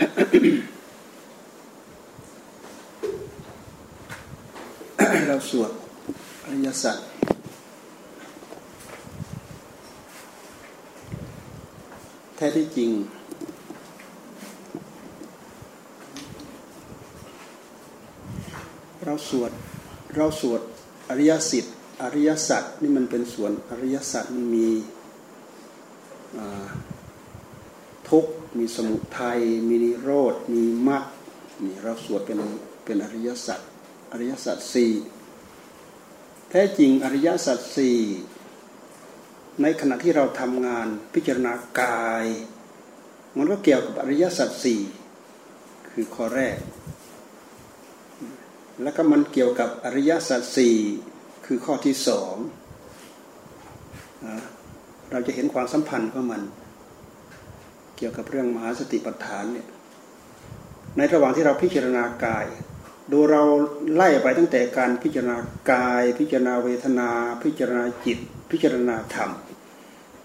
เราสวดอริยสัจแท้ที่จริง เราสวด เราสวดอริยสิทธิ์อริยสัจนี่มันเป็นส่วนอริยสัจมันมีทุก มีสมุทัย มีนิโรธ มีมรรคนี่เราสวดเป็นเป็นอริยสัจ อริยสัจสี่แท้จริงอริยสัจสี่ในขณะที่เราทำงานพิจารณากาย มันก็เกี่ยวกับอริยสัจสี่คือข้อแรก แล้วก็มันเกี่ยวกับอริยสัจสี่คือข้อที่สอง เราจะเห็นความสัมพันธ์ของมัน เกี่ยวกับเรื่องมหาสติปัฏฐานเนี่ยในระหว่างที่เราพิจารณากาย ดูเราไล่ไปตั้งแต่การพิจารณากาย พิจารณาเวทนา พิจารณาจิต พิจารณาธรรม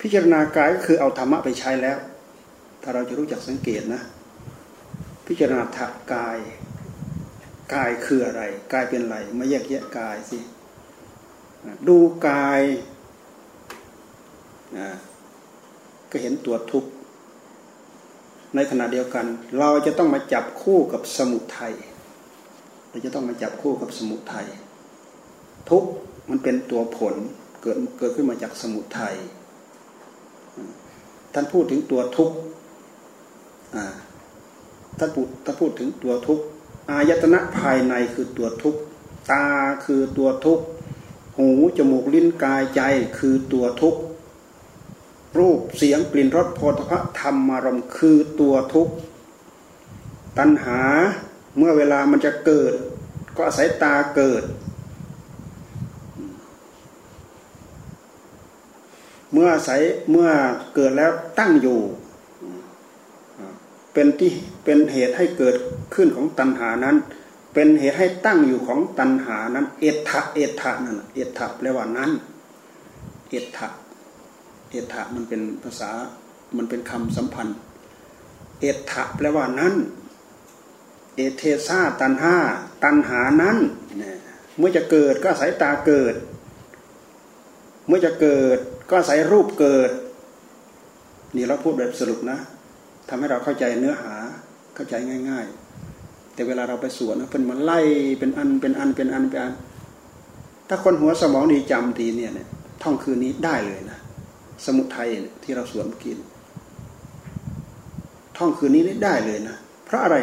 พิจารณากายก็คือเอาธรรมะไปใช้แล้ว ถ้าเราจะรู้จักสังเกตนะ พิจารณาทักกาย กายคืออะไร กายเป็นอะไรมาแยกแยะกายสิดูกายก็เห็นตัวทุกข์ ในขณะเดียวกัน เราจะต้องมาจับคู่กับสมุทัยเราจะต้องมาจับคู่กับสมุทัยทุกมันเป็นตัวผลเกิดเกิดขึ้นมาจากสมุทัยท่านพูดถึงตัวทุกท่านพูดท่านพูดถึงตัวทุกอายตนะภายในคือตัวทุกตาคือตัวทุกหูจมูกลิ้นกายใจคือตัวทุก รูปเสียงกลิ่นรสโผฏฐะธรรมารมคือตัวทุกตัณหาเมื่อเวลามันจะเกิด ก็อาศัยตาเกิด เมื่ออาศัยเมื่อเกิดแล้วตั้งอยู่ เป็นที่เป็นเหตุให้เกิดขึ้นของตัณหานั้น เป็นเหตุให้ตั้งอยู่ของตัณหานั้น เอทะเอทะนั่นเอทะแปลว่านั้น เอทะ เอทะมันเป็นภาษามันเป็นคำสัมพันธ์ เอทะแปลว่านั้น เอเทซาตันห้าตันหานั้นเมื่อจะเกิดก็สายตาเกิด เมื่อจะเกิดก็สายรูปเกิด นี่เราพูดแบบสรุปนะทำให้เราเข้าใจเนื้อหาเข้าใจง่าย ๆ แต่เวลาเราไปสวนนะเป็นมันไล่เป็นอันเป็นอันเป็นอันเป็นอัน ถ้าคนหัวสมองดีจำทีเนี่ยเนี่ยท่องคืนนี้ได้เลยนะ สมุทัยที่เราสวนกินท่องคืนนี้ได้เลยนะ เพราะอะไร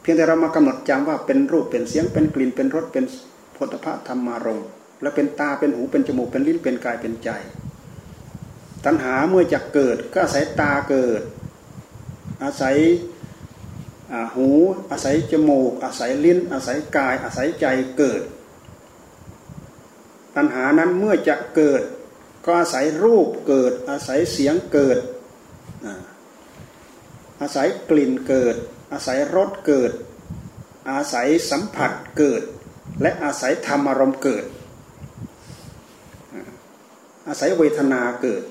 เพียงแต่เรามากำหนดจำว่าเป็นรูปเป็นเสียงเป็นกลิ่นเป็นรสเป็นพุทธะธรรมารมและเป็นตาเป็นหูเป็นจมูกเป็นลิ้นเป็นกายเป็นใจ ตัณหาเมื่อจะเกิดก็อาศัยตาเกิด อาศัยหูอาศัยจมูก อาศัยลิ้น อาศัยกาย อาศัยใจเกิด ตัณหานั้นเมื่อจะเกิด ก็อาศัยรูปเกิด อาศัยเสียงเกิด อาศัยกลิ่นเกิด อาศัยรสเกิด อาศัยสัมผัสเกิด และอาศัยธรรมอารมณ์เกิด อาศัยเวทนาเกิด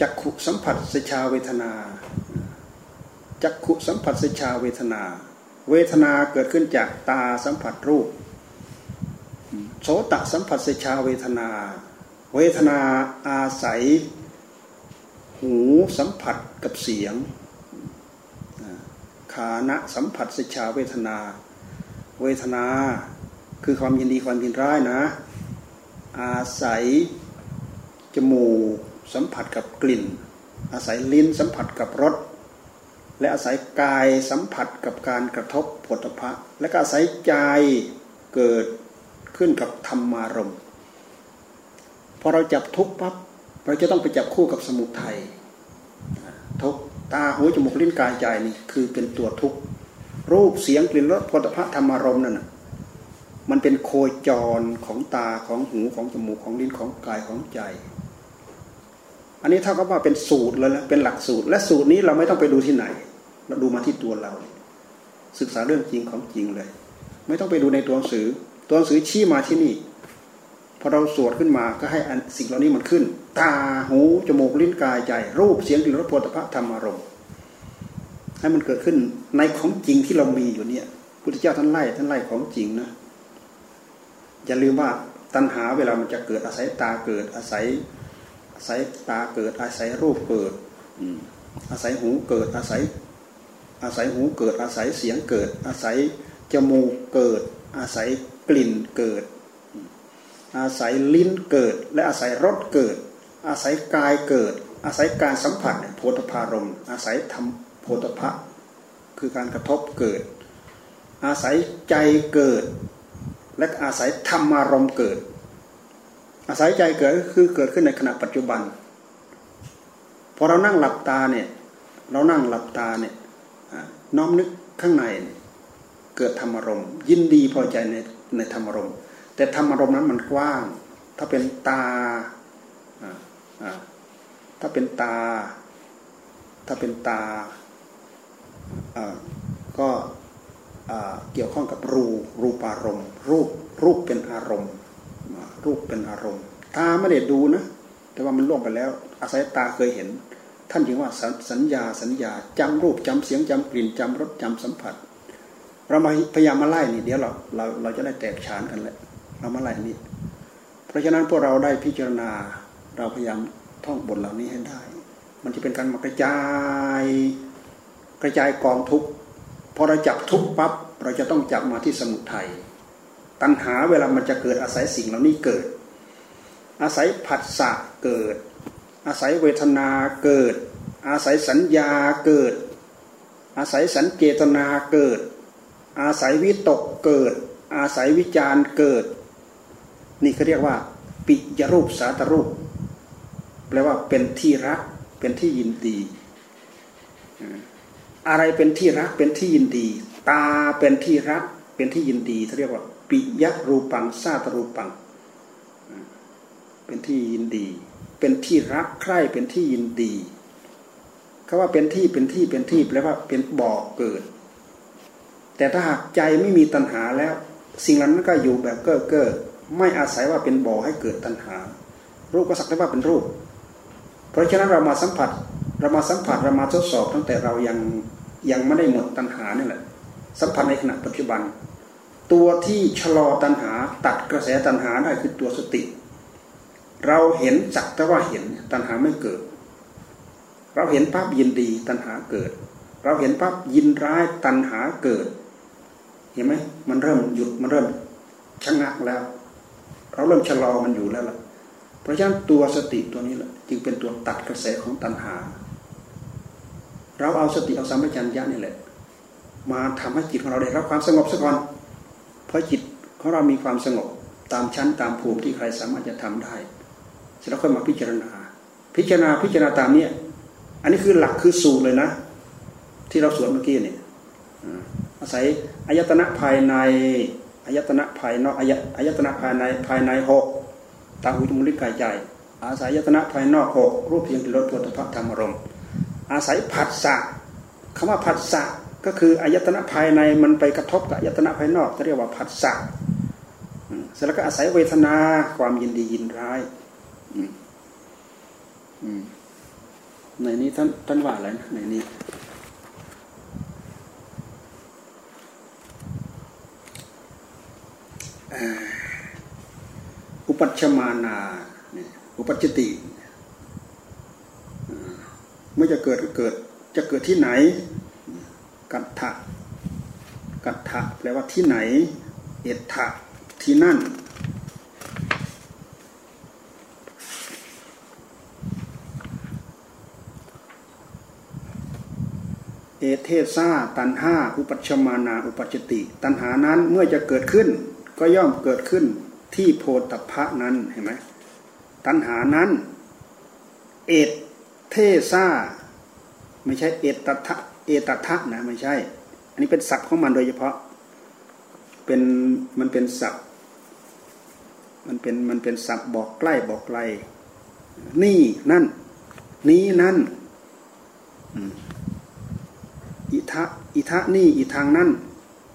จักขุสัมผัสสชาเวทนาจักขุสัมผัสสชาเวทนา เวทนาเกิดขึ้นจากตาสัมผัสรูป โสตสัมผัสสิชาเวทนา เวทนาอาศัย หูสัมผัสกับเสียงขานะสัมผัสสิชาเวทนา เวทนาคือความยินดีความยินร้ายนะ อาศัยจมูกสัมผัสกับกลิ่น อาศัยลิ้นสัมผัสกับรสและอาศัยกายสัมผัสกับการกระทบผลพะและก็อาศัยใจเกิด ขึ้นกับธรรมารมพอเราจับทุกปั๊บเราจะต้องไปจับคู่กับสมุทัยทุกตาหูจมูกลิ้นกายใจนี่คือเป็นตัวทุกรูปเสียงกลิ่นรสผลิภัณฑ์ธรรมารมณ์นั่นมันเป็นโคจรของตาของหูของจมูกของลิ้นของกายของใจ อันนี้เท่ากับว่าเป็นสูตรเลยนะเป็นหลักสูตร และสูตรนี้เราไม่ต้องไปดูที่ไหน เราดูมาที่ตัวเรา ศึกษาเรื่องจริงของจริงเลย ไม่ต้องไปดูในตัวหนังสือ ตัวหนังสือชี้มาที่นี่พอเราสวดขึ้นมาก็ให้สิ่งเหล่านี้มันขึ้น ตาหูจมูกลิ้นกายใจ รูปเสียงกลิ่นรสโผฏฐะธรรมารมณ์ให้มันเกิดขึ้นในของจริงที่เรามีอยู่เนี่ยพุทธเจ้าท่านไล่ท่านไล่ของจริงนะอย่าลืมว่าตัณหาเวลามันจะเกิดอาศัยตาเกิดอาศัย อาศัยตาเกิด อาศัยรูปเกิดอาศัยหูเกิดอาศัย อาศัยหูเกิด อาศัยเสียงเกิด อาศัยจมูกเกิด อาศัย กลิ่นเกิด อาศัยลิ้นเกิด และอาศัยรสเกิด อาศัยกายเกิด อาศัยการสัมผัสโพธพารมอาศัยธรรมโพธพะคือการกระทบเกิด อาศัยใจเกิด และอาศัยธรรมารมเกิด อาศัยใจเกิดคือเกิดขึ้นในขณะปัจจุบันพอเรานั่งหลับตาเนี่ยเรานั่งหลับตาเนี่ยน้อมนึกข้างในเกิดธรรมารมยินดีพอใจใน ในธรรมารมแต่ธรรมารมนั้นมันกว้าง ถ้าเป็นตาถ้าเป็นตา ถ้าเป็นตาก็เกี่ยวข้องกับรูรูปอารมณ์ รูปรูปเป็นอารมณ์ รูปเป็นอารมณ์ ตาไม่ได้ดูนะ แต่ว่ามันล่วงไปแล้ว อาศัยตาเคยเห็น ท่านจึงว่าสัญญาสัญญาจำรูปจำเสียงจำกลิ่นจำรสจำสัมผัส เรามาพยายามมาไล่นี่เดี๋ยวเราเราเราจะได้แตกฉานกันแหละเรามาไล่นี่เพราะฉะนั้นพวกเราได้พิจารณาเราพยายามท่องบทเหล่านี้ให้ได้ มันจะเป็นการมากระจาย กระจายกองทุกพอเราจับทุกปั๊บเราจะต้องจับมาที่สมุทัยตัณหาเวลามันจะเกิดอาศัยสิ่งเหล่านี้เกิด อาศัยผัสสะเกิด อาศัยเวทนาเกิด อาศัยสัญญาเกิด อาศัยสัญเจตนาเกิด อาศัยวิตกเกิด อาศัยวิจารเกิด นี่เขาเรียกว่า ปิยรูปสาตรูป แปลว่าเป็นที่รัก เป็นที่ยินดี อะไรเป็นที่รักเป็นที่ยินดี ตาเป็นที่รักเป็นที่ยินดีเขาเรียกว่า ปิยรูปังซาตรูปัง เป็นที่ยินดี เป็นที่รักใคร่เป็นที่ยินดีคาว่าเป็นที่เป็นที่เป็นที่แปลว่าเป็นบ่อเกิด แต่ถ้าหากใจไม่มีตัณหาแล้ว สิ่งนั้นก็อยู่แบบเก้อเก้อไม่อาศัยว่าเป็นบ่อให้เกิดตัณหา รูปก็สักแต่ว่าเป็นรูป เพราะฉะนั้นเรามาสัมผัสเรามาสัมผัสเรามาทดสอบ ตั้งแต่เรายังยังไม่ได้หมดตัณหานี่แหละ สัมผัสในขณะปัจจุบัน ตัวที่ชะลอตัณหา ตัดกระแสตัณหาได้คือตัวสติ เราเห็นจักแต่ว่าเห็นตัณหาไม่เกิด เราเห็นภาพยินดีตัณหาเกิด เราเห็นภาพยินร้ายตัณหาเกิด ห็นไหมมันเริ่มหยุดมันเริ่มชะงักแล้ว เราเริ่มชะลอมันอยู่แล้วล่ะ เพราะฉะนั้นตัวสติตัวนี้แหละจึงเป็นตัวตัดกระแสของตัณหา เราเอาสติเอาสัมปชัญญะนี่แหละ มาทำให้จิตของเราได้รับความสงบซะก่อนเพราะจิตของเรามีความสงบตามชั้นตามภูมิที่ใครสามารถจะทำได้เสร็จแล้วค่อยมาพิจารณา พิจารณาพิจารณาตามเนี้ยอันนี้คือหลักคือสูตรเลยนะ ที่เราสวดเมื่อกี้เนี่ย อาศัยอายตนะภายในอายตนะภายนอกอายอายตนะภายในภายในหกตาหูจมูกลิ้นกายใจ อาศัยอายตนะภายนอกหกรูปเพียงที่ลดตัวธรรมรมอาศัยผัสสะคำว่าผัสสะก็คืออายตนะภายในมันไปกระทบกับอายตนะภายนอกเรียกว่าผัสสะเสร็จแล้วก็อาศัยเวทนาความยินดียินร้ายในนี้ท่านท่านว่าอะไรนะในนี้ อุปัชมานา อุปัจจิเมื่อจะเกิดก็เกิด จะเกิดที่ไหน กัตถะ กัตถะแปลว่าที่ไหน เอตถะที่นั่น เอเทซาตันห้าอุปัชมานา อุปัจติ ตันหานั้นเมื่อจะเกิดขึ้น ก็ย่อมเกิดขึ้นที่โพธพะนั้นเห็นไหมตันหานั้น เอตเทซาไม่ใช่เอตทะเอตทะนะไม่ใช่ อันนี้เป็นศัพท์ของมันโดยเฉพาะ เป็นมันเป็นศัพท์ มันเป็นมันเป็นศัพท์บอกใกล้บอกไกล นี่นั่น นี้นั่นอิทะอิทะนี่อีทางนั่น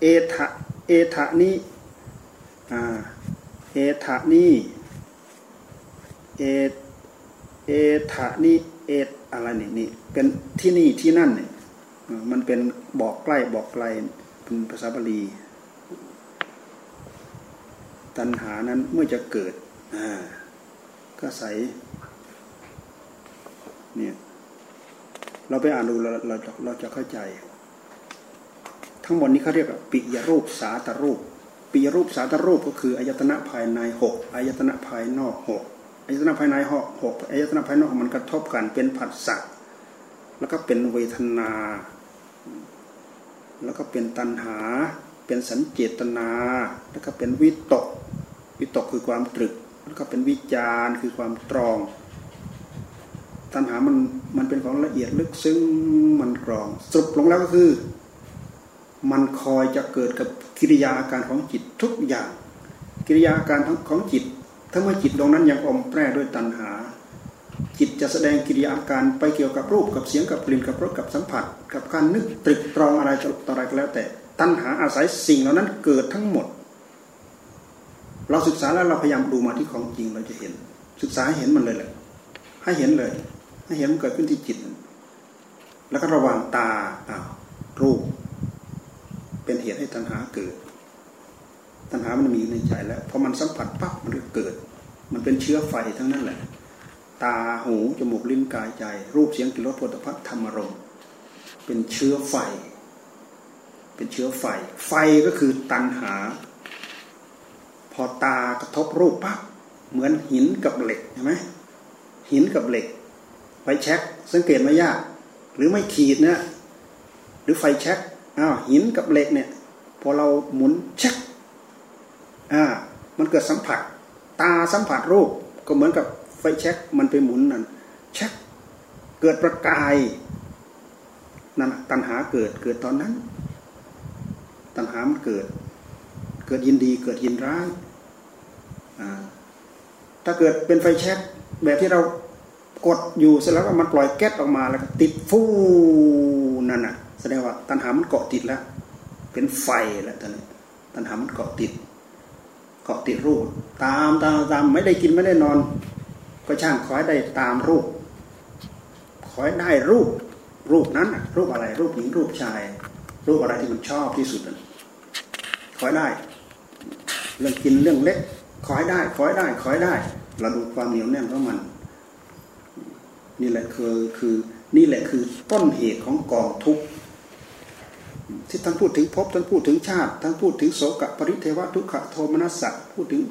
เอทะเอทะนี้ เอทะนี่เอเอทะนี่เออะไรนี่นี่เป็นที่นี่ที่นั่นเนี่ยมันเป็นบอกใกล้บอกไกลเป็นภาษาบาลี ตัณหานั้นเมื่อจะเกิดก็ใสเนี่ยเราไปอ่านดูเราเราเราจะเข้าใจ ทั้งหมดนี้เขาเรียกว่าปิยรูปสาตรูป ปิยรูปสาตรูปก็คืออายตนะภายในหกอายตนะภายนอกหกอายตนะภายในหกหกอายตนะภายนอกมันกระทบกันเป็นผัสสะแล้วก็เป็นเวทนา แล้วก็เป็นตัณหา เป็นสัญเจตนา แล้วก็เป็นวิตก วิตกคือความตรึก แล้วก็เป็นวิจารคือความตรอง ตัณหามันมันเป็นของละเอียดลึกซึ้งมันกรองสรุปลงแล้วก็คือ มันคอยจะเกิดกับกิริยาอาการของจิตทุกอย่าง กิริยาอาการของจิต ถ้าเมื่อจิตตรงนั้นยังอมแปรด้วยตัณหา จิตจะแสดงกิริยาอาการไปเกี่ยวกับรูปกับเสียงกับกลิ่นกับรสกับสัมผัส กับการนึกตรึกตรองอะไรต่ออะไรก็แล้ว แต่ตัณหาอาศัยสิ่งเหล่านั้นเกิดทั้งหมด เราศึกษาแล้วเราพยายามดูมาที่ของจริงเราจะเห็น ศึกษาให้เห็นมันเลยแหละให้เห็นเลย ให้เห็นมันเกิดขึ้นที่จิต แล้วก็ระวังตาอ้าวรูป เป็นเหตุให้ตัณหาเกิด ตัณหามันมีในใจแล้วพอมันสัมผัสปั๊บมันก็เกิด มันเป็นเชื้อไฟทั้งนั้นแหละ ตาหูจมูกลิ้นกายใจ รูปเสียงกลิ่นรสผลิตภัณฑ์ธรรมรมเป็นเชื้อไฟ เป็นเชื้อไฟ ไฟก็คือตัณหา พอตากระทบรูปปั๊บเหมือนหินกับเหล็กใช่ไหมหินกับเหล็กไฟแช็กสังเกตไม่ยาก หรือไม่ขีดนะหรือไฟแช็ก อ้าวหินกับเหล็กเนี่ย พอเราหมุนเช็คอ่ามันเกิดสัมผัส ตาสัมผัสรูปก็เหมือนกับไฟแช็กมันไปหมุนนั่นช็กเกิดประกายนั่นตัณหาเกิดเกิดตอนนั้น ตัณหามันเกิด เกิดยินดีเกิดยินร้ายถ้าเกิดเป็นไฟแช็กแบบที่เรากดอยู่เสร็จแล้วมันปล่อยแก๊สออกมาแล้วก็ติดฟูนั่นน่ะ แสดงว่าตัณหามันเกาะติดแล้ว เป็นไฟแล้วตอนนี้ตัณหามันเกาะติด เกาะติดรูป ตามตามตามไม่ได้กินไม่ได้นอน ก็ช่างขอให้ได้ตามรูป ขอให้ได้รูป รูปนั้นรูปอะไร รูปหญิงรูปชาย รูปอะไรที่มันชอบที่สุดขอให้ได้ เรื่องกินเรื่องเล็ก ขอให้ได้ ขอให้ได้ ขอให้ได้ เราดูความเหนียวแน่นของมัน นี่แหละคือคือ นี่แหละคือต้นเหตุของกองทุกข์ ที่ท่านพูดถึงภพท่านพูดถึงชาติท่านพูดถึงโสกปริเทวทุกขโทมนัสสะพูดถึง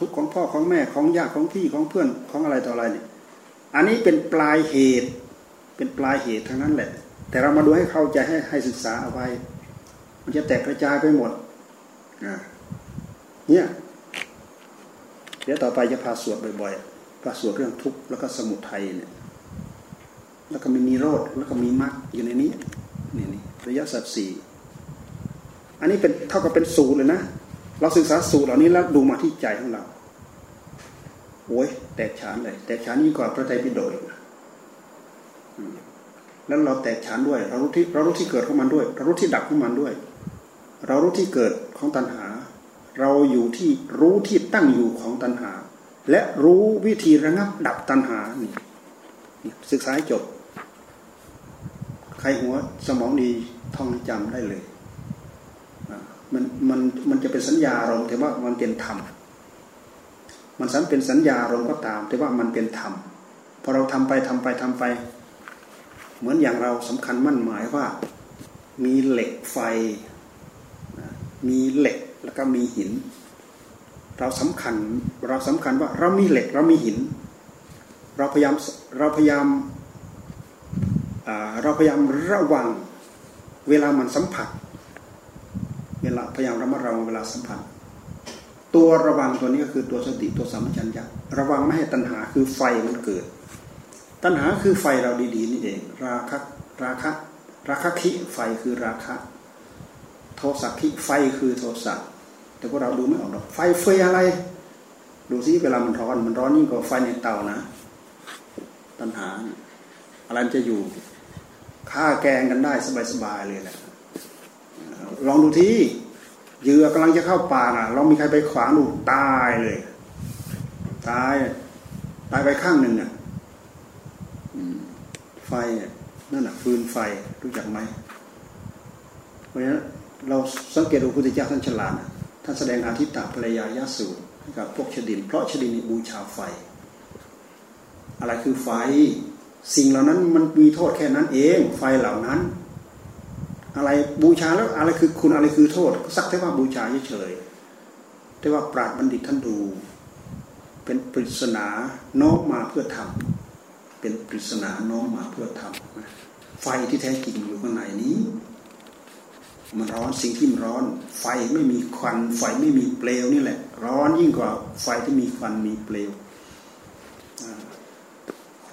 ทุกขของพ่อของแม่ของญาติของพี่ของเพื่อนของอะไรต่ออะไรเนี่ยอันนี้เป็นปลายเหตุเป็นปลายเหตุทั้งนั้นแหละ แต่เรามาดูให้เข้าใจให้ให้ศึกษาเอาไว้มันจะแตกกระจายไปหมดเนี่ยเดี๋ยวต่อไปจะพาสวดบ่อยๆพาสวดเรื่องทุกข์แล้วก็สมุทัยเนี่ยแล้วก็มีนิโรธแล้วก็มีมรรคอยู่ในนี้ นี่นี่ระยะสัตสี่อันนี้เป็นเท่ากับเป็นศูนย์เลยนะ เราศึกษาสูตรเหล่านี้แล้วดูมาที่ใจของเราโอ้ยแตกฉานเลย แตกฉานยิ่งกว่าพระไตรปิฎกแล้วเราแตกฉานด้วย เรารู้ที่เรารู้ที่เกิดของมันด้วย เรารู้ที่ดับของมันด้วย เรารู้ที่เกิดของตัณหา เราอยู่ที่รู้ที่ตั้งอยู่ของตัณหา และรู้วิธีระงับดับตัณหานี่ศึกษาจบ ใครหัวสมองดีท่องจำได้เลยมันมันมันจะเป็นสัญญาอารมณ์แต่ว่ามันเป็นธรรมมันสันเป็นสัญญาอารมณ์ก็ตาม แต่ว่ามันเป็นธรรมพอเราทำไปทำไปทำไป เหมือนอย่างเราสำคัญมั่นหมายว่า มีเหล็กไฟ มีเหล็กแล้วก็มีหิน เราสำคัญเราสำคัญว่าเรามีเหล็กเรามีหิน เราพยายามเราพยายาม เราพยายามระวังเวลามันสัมผัส เวลาพยายามระมัดระวังเวลาสัมผัส ตัวระวังตัวนี้ก็คือตัวสติตัวสัมปชัญญะระวังไม่ให้ตัณหาคือไฟมันเกิด ตัณหาคือไฟเราดีๆนี่เองราคะราคะราคะคิไฟคือราคะ โทสักคิไฟคือโทสะแต่พวกเราดูไม่ออกหรอกไฟเฟยอะไร ดูซิเวลามันร้อนมันร้อนยิ่งกว่าไฟในเตานะ ตัณหาอะไรจะอยู่ ฆ่าแกงกันได้สบายๆเลยแหละลองดูที่เหยื่อกำลังจะเข้าป่าน่ะเรามีใครไปขวางดูตายเลย ตาย ตายไปข้างหนึ่งอะไฟนั่นแหะฟืนไฟรู้จักไหมเพราะฉะนั้นเราสังเกตดูพุทธเจ้าท่านฉลาดท่านแสดงอาทิตตาภรรยายาสูตรให้กับพวกชดิน เพราะชดินบูชาไฟ อะไรคือไฟ สิ่งเหล่านั้นมันมีโทษแค่นั้นเอง ไฟเหล่านั้น อะไรบูชาแล้วอะไรคือคุณอะไรคือโทษ สักแต่ว่าบูชาเฉยๆแต่ว่าปราดบัณฑิตท่านดู เป็นปริศนาน้อมมาเพื่อทำเป็นปริศนาน้อมมาเพื่อทำไฟที่แท้จริงอยู่ข้างในนี้ มันร้อนสิ่งที่มันร้อน ไฟไม่มีควันไฟไม่มีเปลวนี่แหละ ร้อนยิ่งกว่าไฟที่มีควันมีเปลว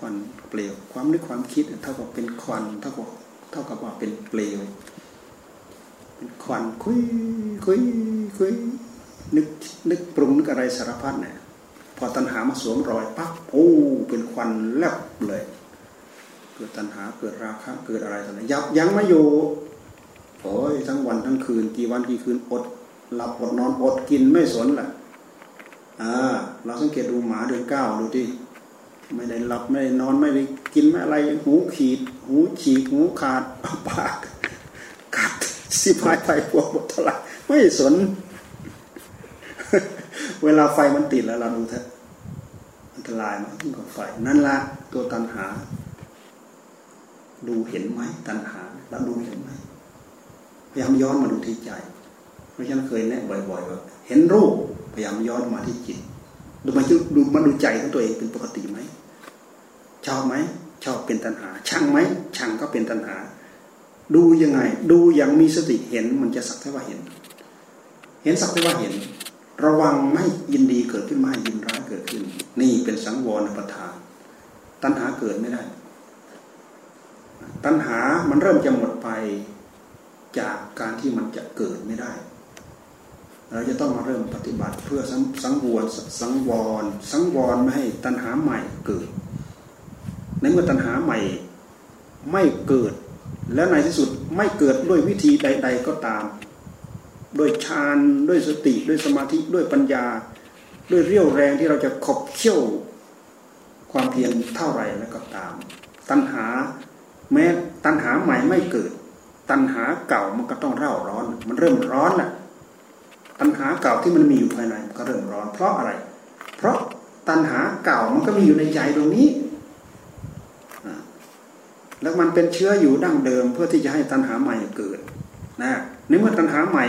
ควันเปลว ความนึกความคิดเท่ากับเป็นควันเท่ากับเท่ากับว่าเป็นเปลว เป็นควันคุยคุยคุยนึกนึกปรุงนึกอะไรสารพัดเนี่ยพอตัณหามาสวมรอยปั๊บโอ้เป็นควันแลบเลย เกิดตัณหาเกิดราคะเกิดอะไรต่างๆยับยั้งมาอยู่โอ้ยทั้งวันทั้งคืนกี่วันกี่คืนอดหลับอดนอนอดกินไม่สนแหละอ่าเราสังเกตดูหมาเดือนเก้าดูที่ ไม่ได้หลับไม่ได้นอนไม่ได้กินไม่อะไร หูขีด หูฉีกหูขาดปากกัดสิพายไปพวกหมดท่าไม่สน เวลาไฟมันติดแล้วเราดูเถอะอันตรายไหมยิ่งกว่าไฟ นั่นละตัวตันหา ดูเห็นไหมตันหาเราดูเห็นไหมพยายามย้อนมาดูที่ใจเพราะฉันเคยแนะบ่อยๆว่าเห็นรูปพยายามย้อนมาที่จิต ดูมาดูมาดูใจของตัวเองเป็นปกติไหมชอบไหมชอบเป็นตัณหาช่างไหมช่างก็เป็นตัณหา ดูยังไง ดูอย่างมีสติเห็นมันจะสักแต่ว่าเห็น เห็นสักแต่ว่าเห็น ระวังไม่ยินดีเกิดขึ้นไม่ยินร้ายเกิดขึ้น นี่เป็นสังวรประทาน ตัณหาเกิดไม่ได้ ตัณหามันเริ่มจะหมดไปจากการที่มันจะเกิดไม่ได้ เราจะต้องมาเริ่มปฏิบัติเพื่อสังวรสังวร สังวรไม่ให้ตัณหาใหม่เกิด ในเมื่อตัณหาใหม่ไม่เกิด แล้วในที่สุดไม่เกิดด้วยวิธีใด ๆ ก็ตาม ด้วยฌานด้วยสติด้วยสมาธิด้วยปัญญา ด้วยเรี่ยวแรงที่เราจะขบเคี่ยวความเพียรเท่าไรแล้วก็ตาม ตัณหาแม้ตัณหาใหม่ไม่เกิด ตัณหาเก่ามันก็ต้องเร่าร้อน มันเริ่มร้อนแหละ ตัณหาเก่าที่มันมีอยู่ภายในก็เริ่มร้อน เพราะอะไร เพราะตัณหาเก่ามันก็มีอยู่ในใจตรงนี้ แล้วมันเป็นเชื้ออยู่ดั้งเดิม เพื่อที่จะให้ตัณหาใหม่เกิดนะในเมื่อตัณหาใหม่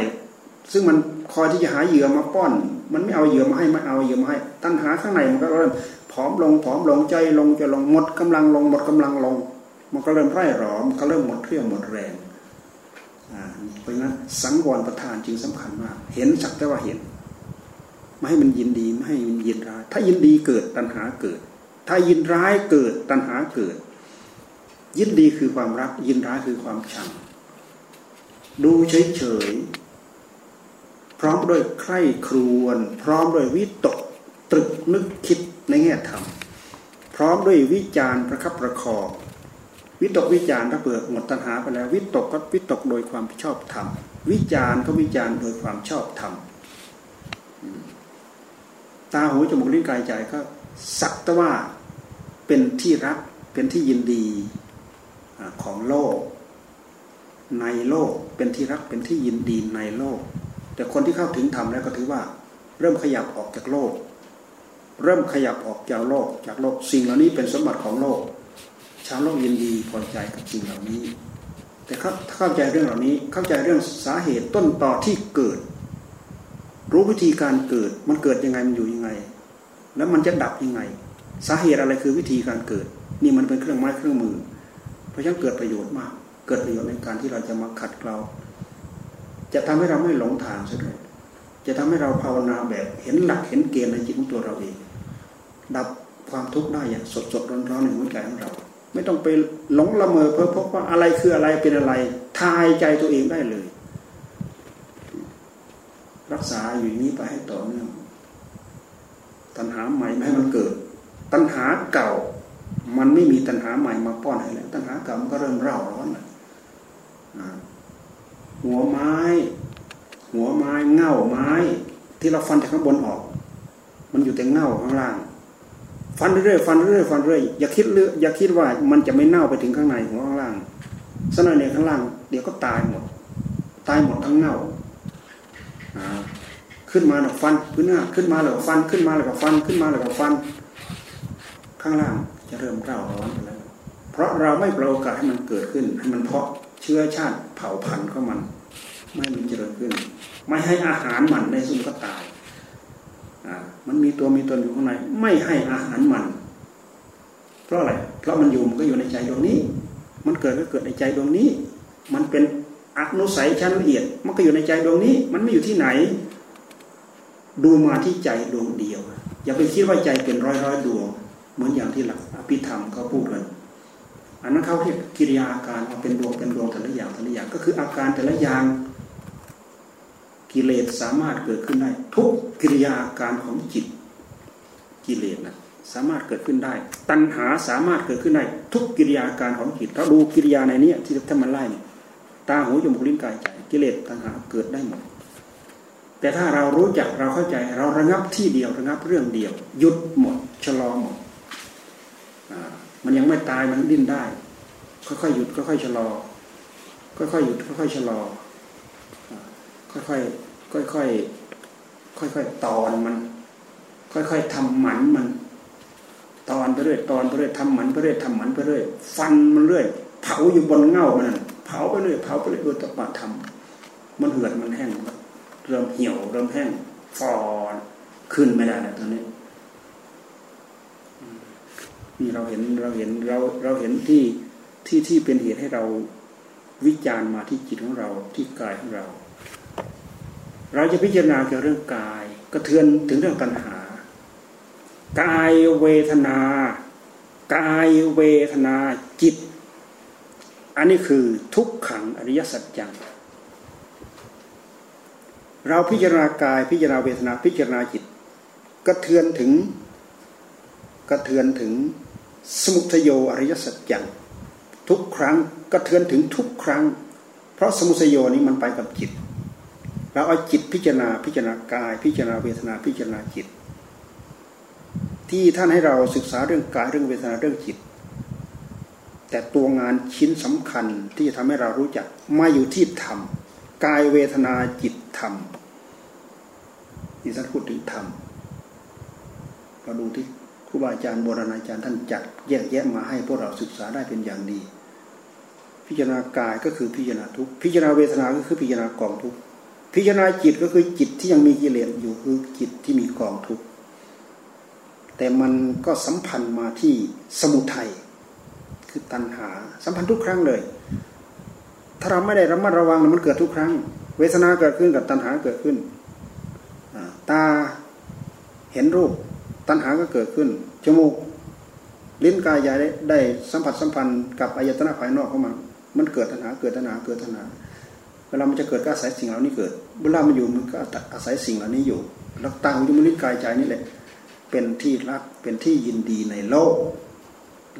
ซึ่งมันคอยที่จะหาเหยื่อมาป้อน มันไม่เอาเหยื่อมาให้ไม่เอาเหยื่อมาให้ ตัณหาข้างในมันก็เริ่มผอมลงผอมลงใจลงจะลงหมดกำลังลงหมดกำลังลง มันก็เริ่มไร่หรอมก็เริ่มหมดเรี่ยวหมดแรง เพราะงั้นสังวรประธานจึงสำคัญมาก เห็นสักแต่ว่าเห็น ไม่ให้มันยินดีไม่ให้มันยินร้าย ถ้ายินดีเกิดตัณหาเกิด ถ้ายินร้ายเกิดตัณหาเกิด ยินดีคือความรัก ยินร้ายคือความชัง ดูเฉยๆพร้อมด้วยใคร่ครวญพร้อมด้วยวิตกตรึกนึกคิดในแง่ธรรมพร้อมด้วยวิจารณ์ประคับประคอง วิตกวิจารถ้าเปิดหมดตัณหาไปแล้ว วิตกก็วิตกโดยความชอบธรรมวิจารก็วิจารโดยความชอบธรรมตาหูจมูกลิ้นกายใจก็สักแต่ว่าเป็นที่รักเป็นที่ยินดีของโลก ในโลกเป็นที่รักเป็นที่ยินดีในโลก แต่คนที่เข้าถึงธรรมแล้วก็ถือว่า เริ่มขยับออกจากโลก เริ่มขยับออกจากโลกจากโลกสิ่งเหล่านี้เป็นสมบัติของโลก ชาวโลกยินดีพอใจกับสิ่งเหล่านี้ แต่ถ้าเข้าใจเรื่องเหล่านี้ เข้าใจเรื่องสาเหตุต้นต่อที่เกิด รู้วิธีการเกิด มันเกิดยังไงมันอยู่ยังไง แล้วมันจะดับยังไง สาเหตุอะไรคือวิธีการเกิด นี่มันเป็นเครื่องไม้เครื่องมือ เพราะฉะนั้นเกิดประโยชน์มาก เกิดประโยชน์ในการที่เราจะมาขัดเกลาจะทำให้เราไม่หลงทางซะด้วยจะทำให้เราภาวนาแบบเห็นหลักเห็นเกณฑ์ในจิตของตัวเราเอง ดับความทุกข์ได้อย่างสดสดร้อนร้อนในหัวใจของเรา ไม่ต้องไปหลงละเมอเพ้อพบว่าอะไรคืออะไรเป็นอะไร ทายใจตัวเองได้เลย รักษาอยู่นี้ไปให้ต่อเนื่องตัณหาใหม่ไม่ให้มันเกิด ตัณหาเก่า มันไม่มีตัณหาใหม่มาป้อนให้แล้ว ตัณหาเก่ามันก็เริ่มเร่าร้อนหัวไม้ หัวไม้เง่าไม้ ที่เราฟันจากข้างบนออก มันอยู่แต่เง่าข้างล่าง ฟันเรื่อยฟันเรื่อยฟันเรื่อยอย่าคิดเลืออย่าคิดว่ามันจะไม่เน่าไปถึงข้างในหัวข้างล่างสนเนี่ยข้างล่าง เดี๋ยวก็ตายหมด ตายหมดทั้งเน่าขึ้นมาแล้วฟันขึ้นหน้าขึ้นมาแล้วฟันขึ้นมาแล้วก็ฟันขึ้นมาแล้วก็ฟัน ข้างล่างจะเริ่มเร่าร้อนแล้ว เพราะเราไม่ปล่อยโอกาสให้มันเกิดขึ้น ให้มันเพาะเชื้อชาติเผ่าพันธุ์ของมัน ไม่มันเจริญขึ้น ไม่ให้อาหารมันในสุนก็ตาย มันมีตัวมีตนอยู่ข้างใน ไม่ให้อาหารมัน เพราะอะไร เพราะมันอยู่มันก็อยู่ในใจดวงนี้ มันเกิดก็เกิดในใจดวงนี้ มันเป็นอนุสัยชั้นละเอียด มันก็อยู่ในใจดวงนี้ มันไม่อยู่ที่ไหน ดูมาที่ใจดวงเดียว อย่าไปคิดว่าใจเป็นร้อยร้อยดวง เหมือนอย่างที่หลักอภิธรรมเขาพูดกันอันนั้นเขาเรียกกิริยาอาการมาเป็นดวงเป็นดวงแต่ละอย่างแต่ละอย่างก็คืออาการแต่ละอย่าง กิเลสสามารถเกิดขึ้นได้ ทุกกิริยาการของจิตกิเลสนะสามารถเกิดขึ้นได้ ตัณหาสามารถเกิดขึ้นได้ ทุกกิริยาการของจิตเราดูกิริยาในนี้ที่ท่านมาไล่ตาหูจมูกลิ้นกายใจกิเลสตัณหาเกิดได้หมดแต่ถ้าเรารู้จักเราเข้าใจ เราระงับที่เดียวระงับเรื่องเดียว หยุดหมดชะลอหมดมันยังไม่ตายมันดิ้นได้ ค่อยๆหยุดค่อยๆชะลอ ค่อยๆหยุดค่อยๆชะลอค่อยๆ ค่อยๆค่อยๆตอนมัน ค่อยๆทำหมันมัน ตอนไปเรื่อยตอนไปเรื่อยทำหมันไปเรื่อยทำหมันไปเรื่อยฟันมันเรื่อยเผาอยู่บนเง่ามันเผาไปเรื่อยเผาไปเรื่อยโดยตปะทำมันเหือดมันแห้งเริ่มเหี่ยวเริ่มแห้งฟอนขึ้นไม่ได้แล้วตอนนี้นี่เราเห็นเราเห็นเราเราเห็นที่ที่ที่เป็นเหตุให้เราวิจารณ์มาที่จิตของเราที่กายของเรา เราจะพิจารณาเกี่ยวเรื่องกายกระเทือนถึงเรื่องตัณหา กายเวทนา กายเวทนาจิต อันนี้คือทุกขังอริยสัจจังเราพิจารณากายพิจารณาเวทนาพิจารณาจิตกระเทือนถึงกระเทือนถึงสมุทโยอริยสัจจังทุกครั้งกระเทือนถึงทุกครั้ง เพราะสมุทโยนี้มันไปกับจิต เราเอาจิตพิจารณาพิจารณากาย พิจารณาเวทนาพิจารณาจิต ที่ท่านให้เราศึกษาเรื่องกายเรื่องเวทนาเรื่องจิต แต่ตัวงานชิ้นสำคัญที่จะทำให้เรารู้จักมาอยู่ที่ธรรมกายเวทนาจิตธรรมที่ท่านพูดถึงธรรมเราดูที่ครูบาอาจารย์โบราณอาจารย์ท่านจัดแยกแยะมาให้พวกเราศึกษาได้เป็นอย่างดี พิจารณากายก็คือพิจารณาทุกพิจารณาเวทนาก็คือพิจารณากองทุก พิจารณาจิตก็คือจิตที่ยังมีกิเลสอยู่คือจิตที่มีกองทุกข์แต่มันก็สัมพันธ์มาที่สมุทัยคือตัณหาสัมพันธ์ทุกครั้งเลย ถ้าเราไม่ได้ระมัดระวังมันเกิดทุกครั้ง เวทนาเกิดขึ้นกับตัณหาเกิดขึ้นตาเห็นรูปตัณหาก็เกิดขึ้นจมูกลิ้นกายใจได้ได้สัมผัสสัมพันธ์กับอายตนะภายนอกเข้ามา มันเกิดตัณหาเกิดตัณหาเกิดตัณหา วลามันจะเกิดก็อาศัยสิ่งเหล่านี้เกิด เวลามันอยู่มันก็อาศัยสิ่งเหล่านี้อยู่แล้วตั้งอยู่มนิกายใจนี่แหละ เป็นที่รักเป็นที่ยินดีในโลก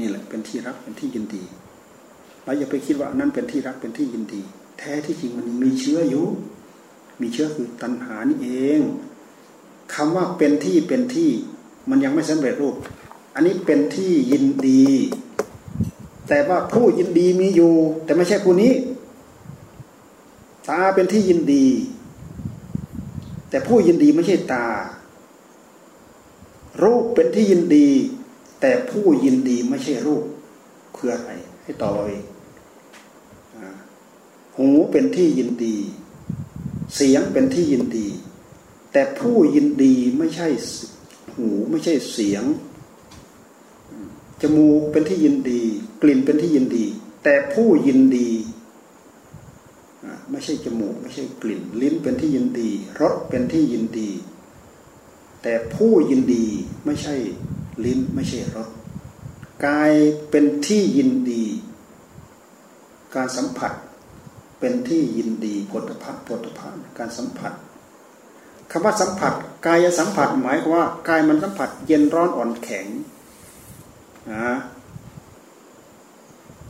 นี่แหละ เป็นที่รักเป็นที่ยินดีเราอย่าไปคิดว่านั้นเป็นที่รักเป็นที่ยินดี แท้ที่จริงมันมีเชื้ออยู่ มีเชื้อคือตัณหานี่เองคำว่าเป็นที่เป็นที่มันยังไม่สำเร็จรูป อันนี้เป็นที่ยินดี แต่ว่าผู้ยินดีมีอยู่ แต่ไม่ใช่ผู้นี้ ตาเป็นที่ยินดี แต่ผู้ยินดีไม่ใช่ตา รูปเป็นที่ยินดี แต่ผู้ยินดีไม่ใช่รูปคืออะไรให้ต่อเราเองหูเป็นที่ยินดี เสียงเป็นที่ยินดี แต่ผู้ยินดีไม่ใช่หูไม่ใช่เสียงจมูกเป็นที่ยินดี กลิ่นเป็นที่ยินดี แต่ผู้ยินดี ไม่ใช่จมูก ไม่ใช่กลิ่น ลิ้นเป็นที่ยินดีรสเป็นที่ยินดี แต่ผู้ยินดีไม่ใช่ลิ้นไม่ใช่รสกายเป็นที่ยินดี การสัมผัสเป็นที่ยินดีผลพัฒผลพัฒการสัมผัสคำว่าสัมผัส กายสัมผัสหมายความว่ากายมันสัมผัส เย็นร้อนอ่อนแข็งนะ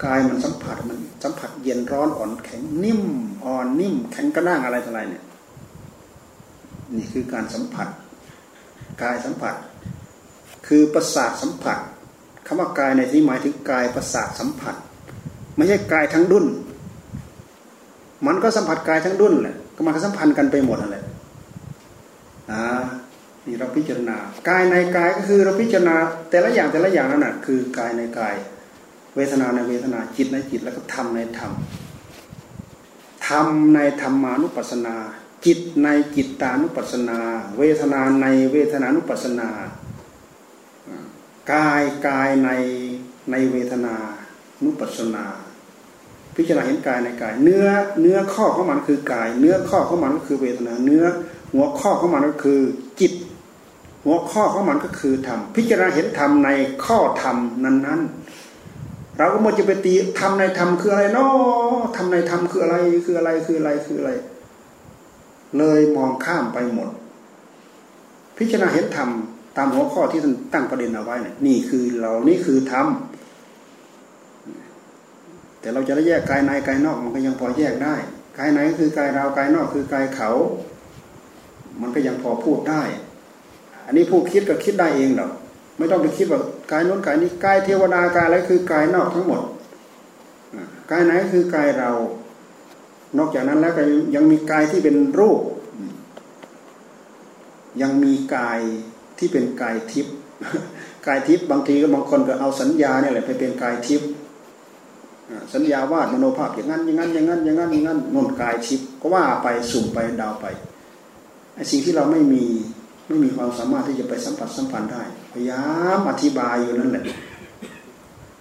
กายมันสัมผัสมันสัมผัสเย็นร้อนอ่อนแข็งนิ่มอ่อนนิ่ม แข็งกระด้างอะไรต่ออะไรเนี่ย นี่คือการสัมผัส กายสัมผัส คือประสาทสัมผัสคำว่ากายในที่หมายถึงกายประสาทสัมผัส ไม่ใช่กายทั้งดุนมันก็สัมผัสกายทั้งดุนแหละก็มันก็สัมพันธ์กันไปหมดนั่นแหละอ่านี่เราพิจารณากายในกายก็คือเราพิจารณาแต่ละอย่างแต่ละอย่างนั่นแหะคือกายในกาย เวทนาในเวทนาจิตในจิตแล้วก็ธรรมในธรรมธรรมในธรรมานุปัสสนา จิตในจิตตานุปัสสนา เวทนาในเวทนานุปัสสนากายกายในในเวทนานุปัสสนา พิจารณาเห็นกายในกาย เนื้อเนื้อข้อของมันคือกาย เนื้อข้อของมันก็คือเวทนา เนื้อหัวข้อของมันก็คือจิต หัวข้อของมันก็คือธรรมพิจารณาเห็นธรรมในข้อธรรมนั้นๆ เราก็มัจะไปตีธรรมในธรรมคืออะไรเนาะธรรมในธรรมคืออะไรคืออะไรคืออะไรคืออะไร เลยมองข้ามไปหมด พิจารณาเห็นธรรมตามหัวข้อที่ท่านตั้งประเด็นเอาไว้เนี่ยนี่คือเรานี่คือธรรมแต่เราจะได้แยกกายในกายนอกมันก็ยังพอแยกได้กายในก็คือกายเรากายนอกคือกายเขา มันก็ยังพอพูดได้ อันนี้ผู้คิดก็คิดได้เองหรอกไม่ต้องไปคิดว่ากายโน้นกายนี้กายเทวดากายอะไรคือกายนอกทั้งหมดกายไหนคือกายเรา นอกจากนั้นแล้วก็ยังมีกายที่เป็นรูป ยังมีกายที่เป็นกายทิพย์กายทิพย์บางทีก็บางคนก็เอาสัญญาเนี่ยแหละไปเป็นกายทิพย์สัญญาวาดมโนภาพอย่างนั้นอย่างนั้นอย่างนั้นอย่างนั้นอย่างนั้นนนกายทิพย์ก็ว่าไปสุ่มไปดาวไปไอ้สิ่งที่เราไม่มีไม่มีความสามารถที่จะไปสัมผัสสัมพันธ์ได้ พยายามอธิบายอยู่นั่นแหละ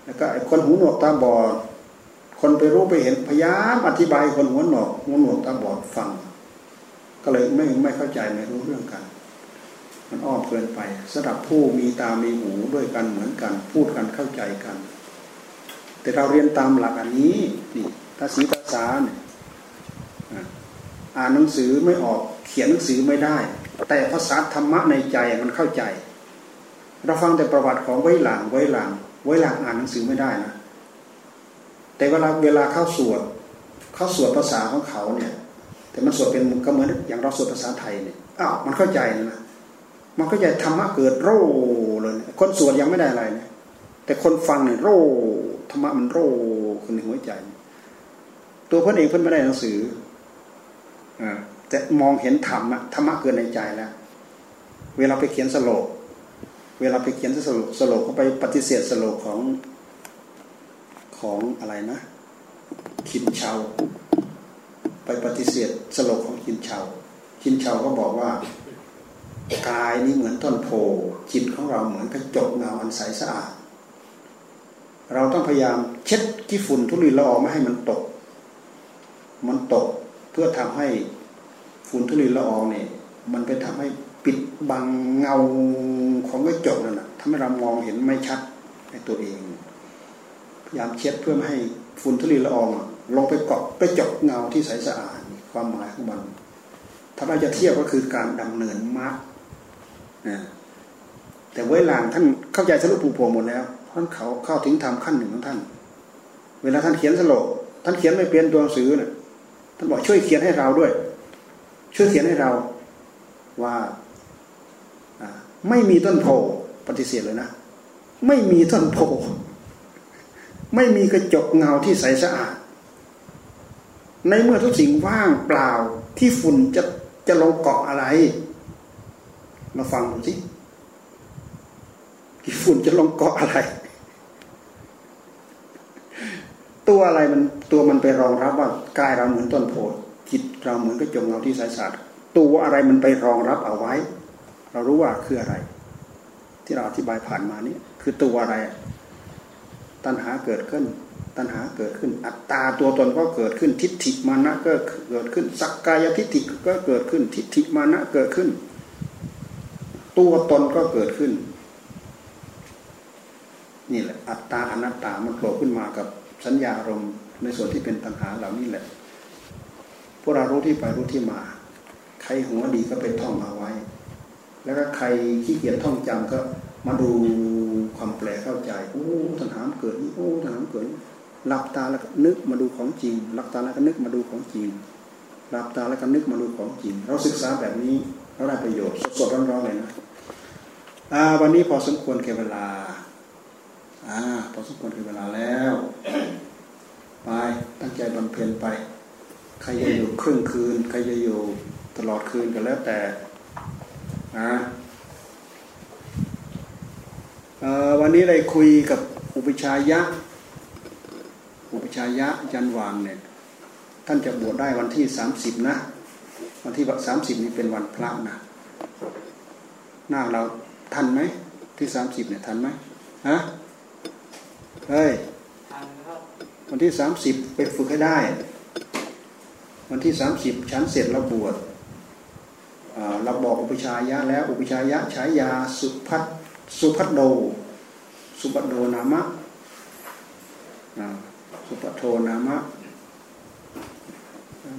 แล้วก็ไอ้คนหูหนวกตาบอด คนไปรู้ไปเห็นพยายามอธิบายคนหัวหนวกหูหนวกตาบอดฟัง ก็เลยไม่ไม่เข้าใจไม่รู้เรื่องกัน มันอ้อมเกินไปสำหรับผู้มีตา มีหูด้วยกันเหมือนกัน พูดกันเข้าใจกัน แต่เราเรียนตามหลักอันนี้นี่ภาษีภาษาเนี่ยอ่านหนังสือไม่ออกเขียนหนังสือไม่ได้ แต่ภาษาธรรมะในใจมันเข้าใจ เราฟังแต่ประวัติของไว้หลังไว้หลังไว้หลังอ่านหนังสือไม่ได้นะ แต่เวลาเวลาเข้าสวดเข้าสวดภาษาของเขาเนี่ย แต่มันสวดเป็นก็เหมือนอย่างเราสวดภาษาไทยเนี่ยอ้าวมันเข้าใจนะมันเข้าใจธรรมะเกิดโร่เลยคนสวดยังไม่ได้อะไรเนี่ยแต่คนฟังเนี่ยโร่ธรรมะมันโร่ขึ้นในหัวใจ ตัวเพื่อนเองเพื่อนไม่ได้หนังสือแต่มองเห็นธรรมะธรรมะเกิดในใจแล้ว เวลาไปเขียนสโลก เวลาไปเขียนสโลกสโลกเขาไปปฏิเสธสโลกของของอะไรนะ คินเชาไปปฏิเสธสโลกของคินเชาคินเชาก็บอกว่ากายนี้เหมือนต้นโพจิตของเราเหมือนกระจกเงาอันใสสะอาด เราต้องพยายามเช็ดขี้ฝุ่นทุลีละออกไม่ให้มันตก มันตกเพื่อทำให้ฝุ่นทุลีละอองเนี่ยมันไปทำให้ปิดบังเงา ของกระจกนั่นแหะทำให้เรามองเห็นไม่ชัดในตัวเอง พยายามเช็ดเพื่อไม่ให้ฝุ่นทุลีละอองลงไปเกาะกระจกเงาที่ใสสะอาดความหมายของมัน ถ้าเราจะเทียบก็คือการดำเนินมรรคนะแต่เวลาท่านเข้าใจสรุปปูโพหมดแล้วท่านเขาเข้าถึงทำขั้นหนึ่งของท่าน เวลาท่านเขียนสโลกท่านเขียนไม่เปลี่ยนตัวหนังสือนะ่ะท่านบอกช่วยเขียนให้เราด้วย ช่วยเขียนให้เราว่า ไม่มีต้นโพปฏิเสธเลยนะ ไม่มีต้นโพไม่มีกระจกเงาที่ใสสะอาด ในเมื่อทุกสิ่งว่างเปล่าที่ฝุ่นจะจะลงเกาะอะไรมาฟังดูสิกี่ฝุ่นจะลงเกาะอะไร ตัวอะไรมันตัวมันไปรองรับว่ากายเราเหมือนต้นโพจิตเราเหมือนกระจกเงาที่ใสสะอาดตัวอะไรมันไปรองรับเอาไว้ เรารู้ว่าคืออะไร ที่เราอธิบายผ่านมานี้คือตัวอะไร ตัณหาเกิดขึ้น ตัณหาเกิดขึ้น อัตตาตัวตนก็เกิดขึ้น ทิฏฐิมานะก็เกิดขึ้น สักกายทิฏฐิก็เกิดขึ้น ทิฏฐิมานะเกิดขึ้น ตัวตนก็เกิดขึ้น นี่แหละ อัตตาอนัตตามันโผล่ขึ้นมากับสัญญาอารมณ์ในส่วนที่เป็นตัณหาเหล่านี้แหละพวกเรารู้ที่ไปรู้ที่มา ใครหัวดีก็ไปท่องเอาไว้ แล้วก็ใครขี้เกียจท่องจำก็มาดูความแปลเข้าใจโอ้ตัณหามเกิดโอ้ตัณหามเกิดหลับตาแล้วก็นึกมาดูของจริงหลับตาแล้วก็นึกมาดูของจริงหลับตาแล้วก็นึกมาดูของจริง เราศึกษาแบบนี้เราได้ประโยชน์สดๆร้อนๆเลยนะอ่าวันนี้พอสมควรแก่เวลาอ่าพอสมควรแก่เวลาแล้ว ไปตั้งใจบำเพ็ญไป ใครจะอยู่ครึ่งคืน ใครจะอยู่ตลอดคืนก็แล้วแต่ นะวันนี้ได้คุยกับอุปชายะ อุปชายะจันวางเนี่ย ท่านจะบวชได้วันที่สามสิบนะ วันที่สามสิบนี้เป็นวันพระนะหน้าเราทันไหมที่สามสิบเนี่ยทันไหมฮะเฮ้ยวันที่สามสิบไปฝึกให้ได้ วันที่สามสิบชั้นเสร็จแล้วบวช เราบอกอุปชายะแล้วอุปชายะใช้ยาสุพัฒสุพัฒโด สุพัฒโดนามะสุพัฒโทนามะ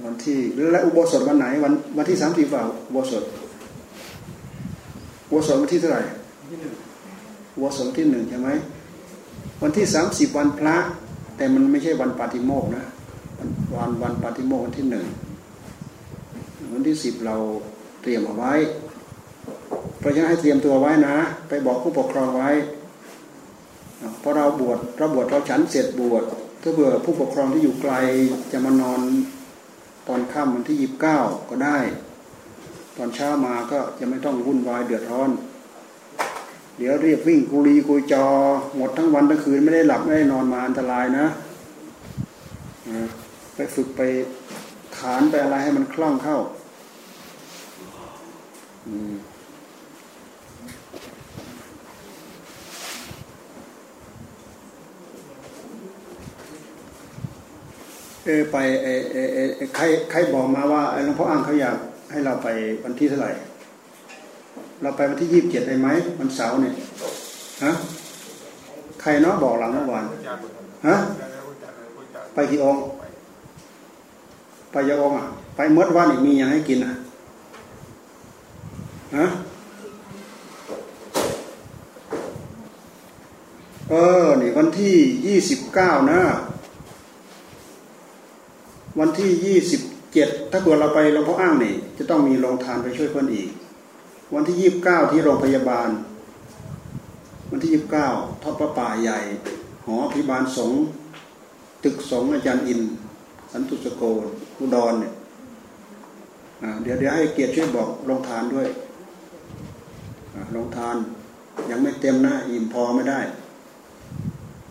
วันที่และอุโบสถวันไหนวันวันที่สามสิบเปล่าอุโบสถอุโบสถวันที่เท่าไหร่อุโบสถที่หนึ่งใช่ไหมวันที่สามสิบวันพระ แต่มันไม่ใช่วันปาฏิโมกนะวันวันปาฏิโมกวันที่หนึ่งวันที่สิบเรา เตรียมเอาไว้ เพราะฉะนั้นให้เตรียมตัวไว้นะ ไปบอกผู้ปกครองไว้เพราะเราบวชเราบวชเราฉันเสร็จบวชถ้าเบื่อผู้ปกครองที่อยู่ไกลจะมานอนตอนค่ำวันที่ยีิบเก้าก็ได้ ตอนเช้ามาก็จะไม่ต้องวุ่นวายเดือดร้อน เดี๋ยวเรียกวิ่งกุลีกุยจอ หมดทั้งวันทั้งคืนไม่ได้หลับไม่ได้นอนมาอันตรายนะไปฝึกไปขานไปอะไรให้มันคล่องเข้า เออไปเออเอเอใครใครบอกมาว่าหลวงพ่ออ่างเขาอยากให้เราไปวันที่เท่าไหร่ เราไปวันที่ยี่สิบเจ็ดได้ไหมวันเสาร์เนี่ยฮะใครเนาะบอกหลังเมื่อวานฮะไปกี่องไปยาองอะ ไปเมื่อวันอีกมีอย่างให้กินอะ ฮะเออ นี่วันที่ยี่สิบเก้านะ วันที่ยี่สิบเจ็ดถ้าเกิดเราไปหลวงพ่ออ้างนี่ จะต้องมีโรงทานไปช่วยเพื่อนอีก วันที่ยี่บเก้าที่โรงพยาบาล วันที่ยี่บเก้าทอดประป่าใหญ่ หอพิบาลสงตึกสงอาจารย์อิน สันตุสโกอุดรเนี่ยเดี๋ยวเดี๋ยวให้เกียรติช่วยบอกโรงทานด้วย ลงทาน ยังไม่เต็มนะอิ่มพอไม่ได้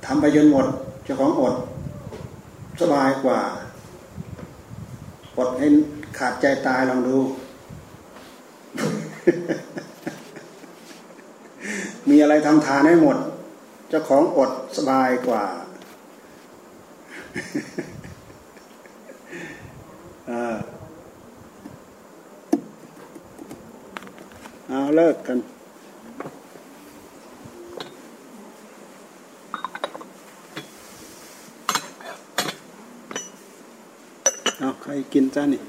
ทำไปจนหมดเจ้าของอด สบายกว่าอดให้ขาดใจตายลองดู มีอะไรทำทานให้หมด เจ้าของอดสบายกว่าเอาเลิกกันเอา ใครกินจ้านี่